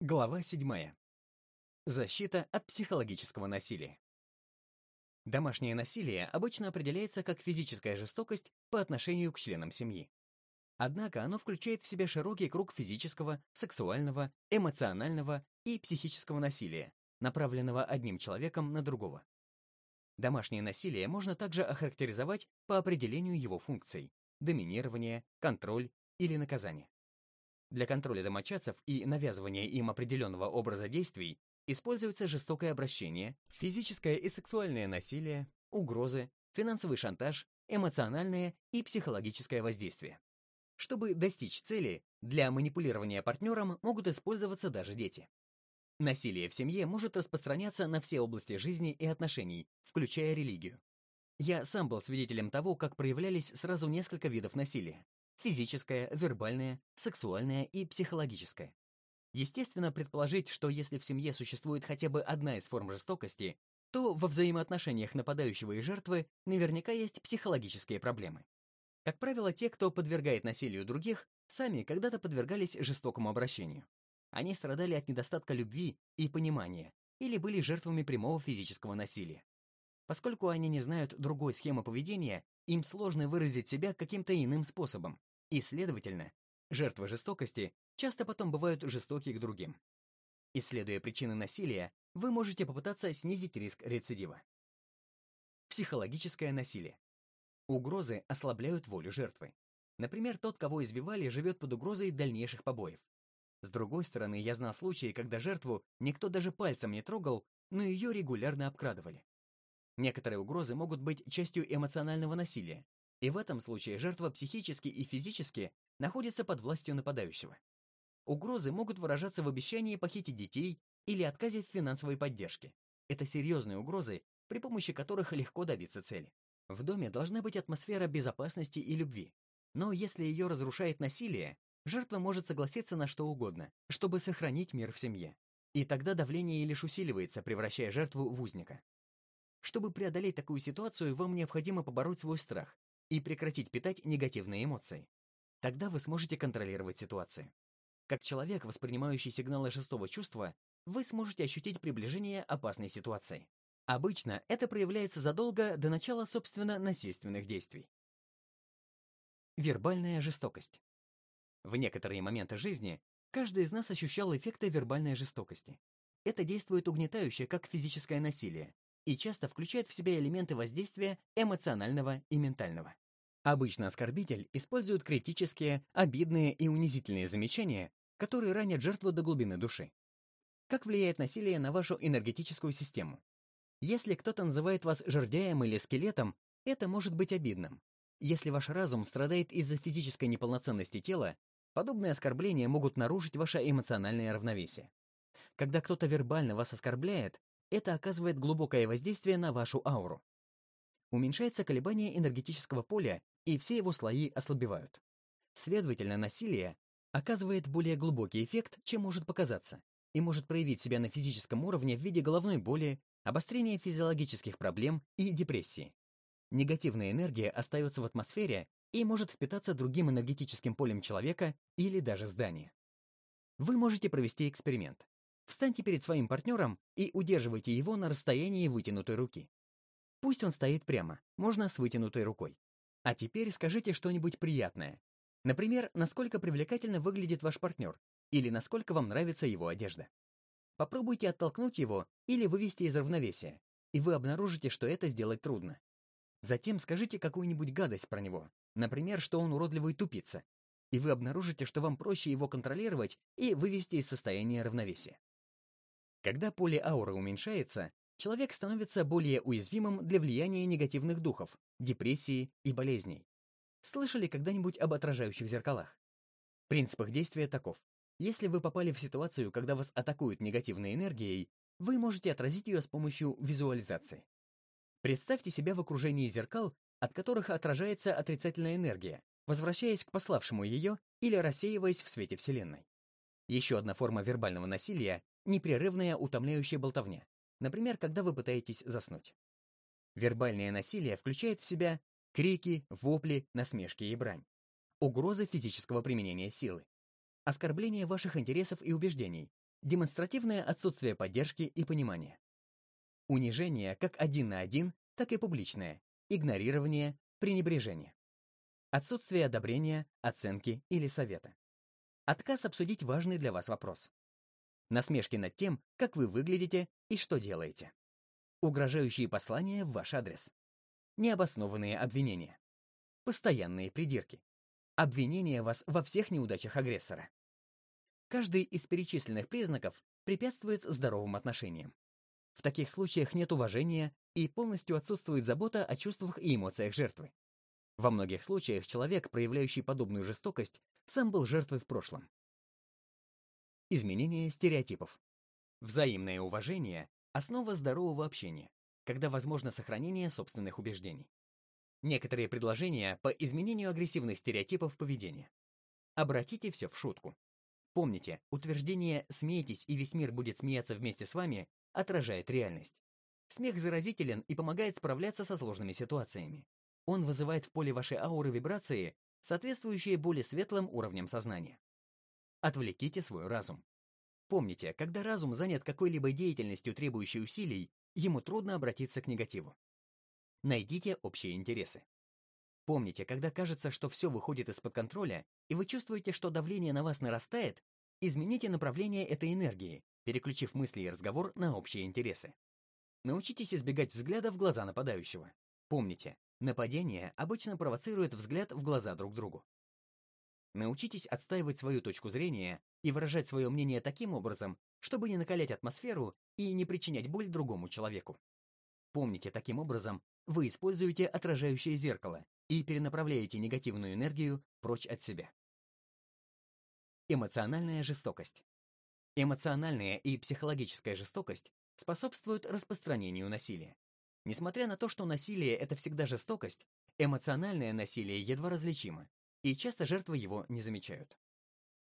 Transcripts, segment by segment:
Глава 7. Защита от психологического насилия. Домашнее насилие обычно определяется как физическая жестокость по отношению к членам семьи. Однако оно включает в себя широкий круг физического, сексуального, эмоционального и психического насилия, направленного одним человеком на другого. Домашнее насилие можно также охарактеризовать по определению его функций – доминирование, контроль или наказание. Для контроля домочадцев и навязывания им определенного образа действий используется жестокое обращение, физическое и сексуальное насилие, угрозы, финансовый шантаж, эмоциональное и психологическое воздействие. Чтобы достичь цели, для манипулирования партнером могут использоваться даже дети. Насилие в семье может распространяться на все области жизни и отношений, включая религию. Я сам был свидетелем того, как проявлялись сразу несколько видов насилия физическое, вербальное, сексуальное и психологическое. Естественно предположить, что если в семье существует хотя бы одна из форм жестокости, то во взаимоотношениях нападающего и жертвы наверняка есть психологические проблемы. Как правило, те, кто подвергает насилию других, сами когда-то подвергались жестокому обращению. Они страдали от недостатка любви и понимания или были жертвами прямого физического насилия. Поскольку они не знают другой схемы поведения, им сложно выразить себя каким-то иным способом, и, следовательно, жертвы жестокости часто потом бывают жестоки к другим. Исследуя причины насилия, вы можете попытаться снизить риск рецидива. Психологическое насилие. Угрозы ослабляют волю жертвы. Например, тот, кого избивали, живет под угрозой дальнейших побоев. С другой стороны, я знал случаи, когда жертву никто даже пальцем не трогал, но ее регулярно обкрадывали. Некоторые угрозы могут быть частью эмоционального насилия, и в этом случае жертва психически и физически находится под властью нападающего. Угрозы могут выражаться в обещании похитить детей или отказе в финансовой поддержке. Это серьезные угрозы, при помощи которых легко добиться цели. В доме должна быть атмосфера безопасности и любви. Но если ее разрушает насилие, жертва может согласиться на что угодно, чтобы сохранить мир в семье. И тогда давление лишь усиливается, превращая жертву в узника. Чтобы преодолеть такую ситуацию, вам необходимо побороть свой страх и прекратить питать негативные эмоции. Тогда вы сможете контролировать ситуацию. Как человек, воспринимающий сигналы шестого чувства, вы сможете ощутить приближение опасной ситуации. Обычно это проявляется задолго до начала, собственно, насильственных действий. Вербальная жестокость. В некоторые моменты жизни каждый из нас ощущал эффекты вербальной жестокости. Это действует угнетающе, как физическое насилие, и часто включает в себя элементы воздействия эмоционального и ментального. Обычно оскорбитель использует критические, обидные и унизительные замечания, которые ранят жертву до глубины души. Как влияет насилие на вашу энергетическую систему? Если кто-то называет вас жердяем или скелетом, это может быть обидным. Если ваш разум страдает из-за физической неполноценности тела, подобные оскорбления могут нарушить ваше эмоциональное равновесие. Когда кто-то вербально вас оскорбляет, это оказывает глубокое воздействие на вашу ауру. Уменьшается колебание энергетического поля, и все его слои ослабевают. Следовательно, насилие оказывает более глубокий эффект, чем может показаться, и может проявить себя на физическом уровне в виде головной боли, обострения физиологических проблем и депрессии. Негативная энергия остается в атмосфере и может впитаться другим энергетическим полем человека или даже здания. Вы можете провести эксперимент. Встаньте перед своим партнером и удерживайте его на расстоянии вытянутой руки. Пусть он стоит прямо, можно с вытянутой рукой. А теперь скажите что-нибудь приятное. Например, насколько привлекательно выглядит ваш партнер, или насколько вам нравится его одежда. Попробуйте оттолкнуть его или вывести из равновесия, и вы обнаружите, что это сделать трудно. Затем скажите какую-нибудь гадость про него, например, что он уродливый тупица, и вы обнаружите, что вам проще его контролировать и вывести из состояния равновесия. Когда поле ауры уменьшается, человек становится более уязвимым для влияния негативных духов, депрессии и болезней. Слышали когда-нибудь об отражающих зеркалах? Принцип их действия таков. Если вы попали в ситуацию, когда вас атакуют негативной энергией, вы можете отразить ее с помощью визуализации. Представьте себя в окружении зеркал, от которых отражается отрицательная энергия, возвращаясь к пославшему ее или рассеиваясь в свете Вселенной. Еще одна форма вербального насилия непрерывная утомляющая болтовня, например, когда вы пытаетесь заснуть. Вербальное насилие включает в себя крики, вопли, насмешки и брань, угрозы физического применения силы, оскорбление ваших интересов и убеждений, демонстративное отсутствие поддержки и понимания. Унижение как один на один, так и публичное, игнорирование, пренебрежение. Отсутствие одобрения, оценки или совета. Отказ обсудить важный для вас вопрос. Насмешки над тем, как вы выглядите и что делаете. Угрожающие послания в ваш адрес. Необоснованные обвинения. Постоянные придирки. Обвинения вас во всех неудачах агрессора. Каждый из перечисленных признаков препятствует здоровым отношениям. В таких случаях нет уважения и полностью отсутствует забота о чувствах и эмоциях жертвы. Во многих случаях человек, проявляющий подобную жестокость, сам был жертвой в прошлом. Изменение стереотипов. Взаимное уважение – основа здорового общения, когда возможно сохранение собственных убеждений. Некоторые предложения по изменению агрессивных стереотипов поведения. Обратите все в шутку. Помните, утверждение «смейтесь, и весь мир будет смеяться вместе с вами» отражает реальность. Смех заразителен и помогает справляться со сложными ситуациями. Он вызывает в поле вашей ауры вибрации, соответствующие более светлым уровням сознания. Отвлеките свой разум. Помните, когда разум занят какой-либо деятельностью, требующей усилий, ему трудно обратиться к негативу. Найдите общие интересы. Помните, когда кажется, что все выходит из-под контроля, и вы чувствуете, что давление на вас нарастает, измените направление этой энергии, переключив мысли и разговор на общие интересы. Научитесь избегать взгляда в глаза нападающего. Помните, Нападение обычно провоцирует взгляд в глаза друг другу. Научитесь отстаивать свою точку зрения и выражать свое мнение таким образом, чтобы не накалять атмосферу и не причинять боль другому человеку. Помните, таким образом вы используете отражающее зеркало и перенаправляете негативную энергию прочь от себя. Эмоциональная жестокость. Эмоциональная и психологическая жестокость способствуют распространению насилия. Несмотря на то, что насилие — это всегда жестокость, эмоциональное насилие едва различимо, и часто жертвы его не замечают.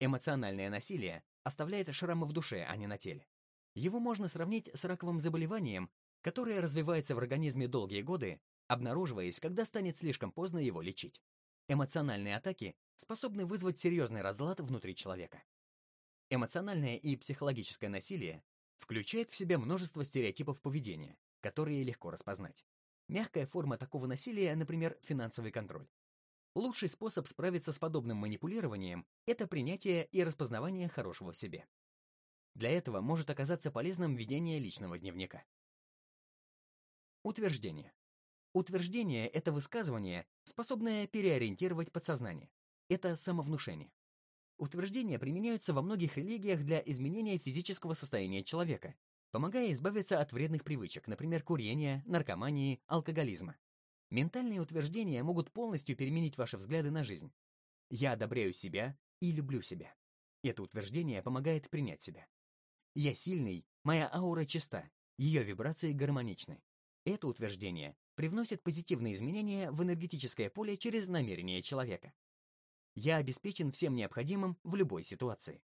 Эмоциональное насилие оставляет шрамы в душе, а не на теле. Его можно сравнить с раковым заболеванием, которое развивается в организме долгие годы, обнаруживаясь, когда станет слишком поздно его лечить. Эмоциональные атаки способны вызвать серьезный разлад внутри человека. Эмоциональное и психологическое насилие включает в себя множество стереотипов поведения, которые легко распознать. Мягкая форма такого насилия, например, финансовый контроль. Лучший способ справиться с подобным манипулированием – это принятие и распознавание хорошего в себе. Для этого может оказаться полезным ведение личного дневника. Утверждение. Утверждение – это высказывание, способное переориентировать подсознание. Это самовнушение. Утверждения применяются во многих религиях для изменения физического состояния человека, помогая избавиться от вредных привычек, например, курения, наркомании, алкоголизма. Ментальные утверждения могут полностью переменить ваши взгляды на жизнь. Я одобряю себя и люблю себя. Это утверждение помогает принять себя. Я сильный, моя аура чиста, ее вибрации гармоничны. Это утверждение привносит позитивные изменения в энергетическое поле через намерение человека. Я обеспечен всем необходимым в любой ситуации.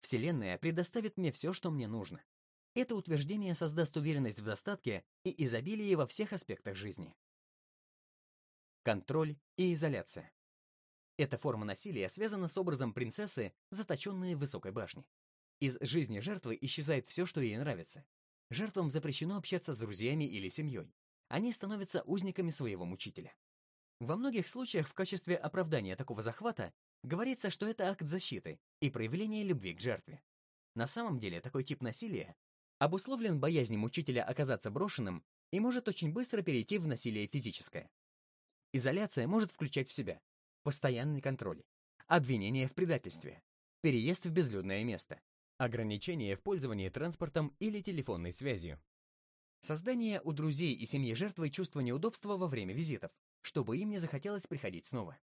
Вселенная предоставит мне все, что мне нужно. Это утверждение создаст уверенность в достатке и изобилии во всех аспектах жизни. Контроль и изоляция. Эта форма насилия связана с образом принцессы, заточенной в высокой башне. Из жизни жертвы исчезает все, что ей нравится. Жертвам запрещено общаться с друзьями или семьей. Они становятся узниками своего мучителя. Во многих случаях в качестве оправдания такого захвата говорится, что это акт защиты и проявление любви к жертве. На самом деле такой тип насилия обусловлен боязнью мучителя оказаться брошенным и может очень быстро перейти в насилие физическое. Изоляция может включать в себя постоянный контроль, обвинение в предательстве, переезд в безлюдное место, ограничение в пользовании транспортом или телефонной связью, создание у друзей и семьи жертвы чувства неудобства во время визитов, чтобы им не захотелось приходить снова.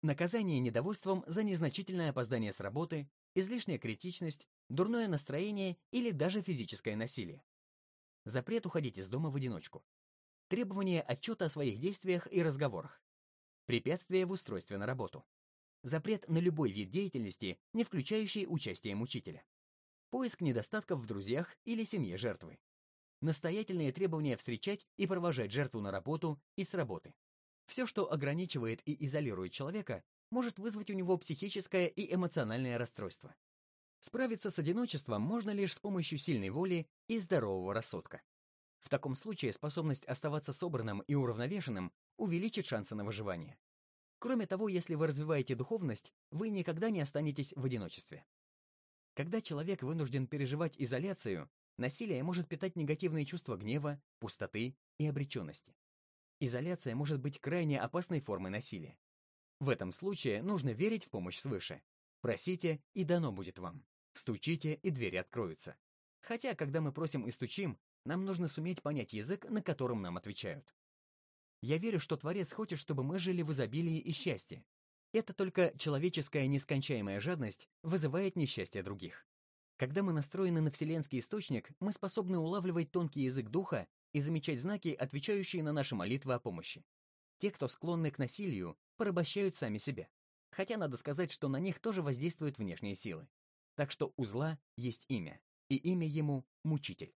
Наказание недовольством за незначительное опоздание с работы, излишняя критичность, дурное настроение или даже физическое насилие. Запрет уходить из дома в одиночку. Требование отчета о своих действиях и разговорах. Препятствие в устройстве на работу. Запрет на любой вид деятельности, не включающий участие мучителя. Поиск недостатков в друзьях или семье жертвы. Настоятельные требования встречать и провожать жертву на работу и с работы. Все, что ограничивает и изолирует человека, может вызвать у него психическое и эмоциональное расстройство. Справиться с одиночеством можно лишь с помощью сильной воли и здорового рассудка. В таком случае способность оставаться собранным и уравновешенным увеличит шансы на выживание. Кроме того, если вы развиваете духовность, вы никогда не останетесь в одиночестве. Когда человек вынужден переживать изоляцию, насилие может питать негативные чувства гнева, пустоты и обреченности. Изоляция может быть крайне опасной формой насилия. В этом случае нужно верить в помощь свыше. Просите, и дано будет вам. Стучите, и двери откроются. Хотя, когда мы просим и стучим, нам нужно суметь понять язык, на котором нам отвечают. Я верю, что Творец хочет, чтобы мы жили в изобилии и счастье. Это только человеческая нескончаемая жадность вызывает несчастье других. Когда мы настроены на вселенский источник, мы способны улавливать тонкий язык духа и замечать знаки, отвечающие на наши молитвы о помощи. Те, кто склонны к насилию, порабощают сами себя. Хотя надо сказать, что на них тоже воздействуют внешние силы. Так что у зла есть имя, и имя ему — Мучитель.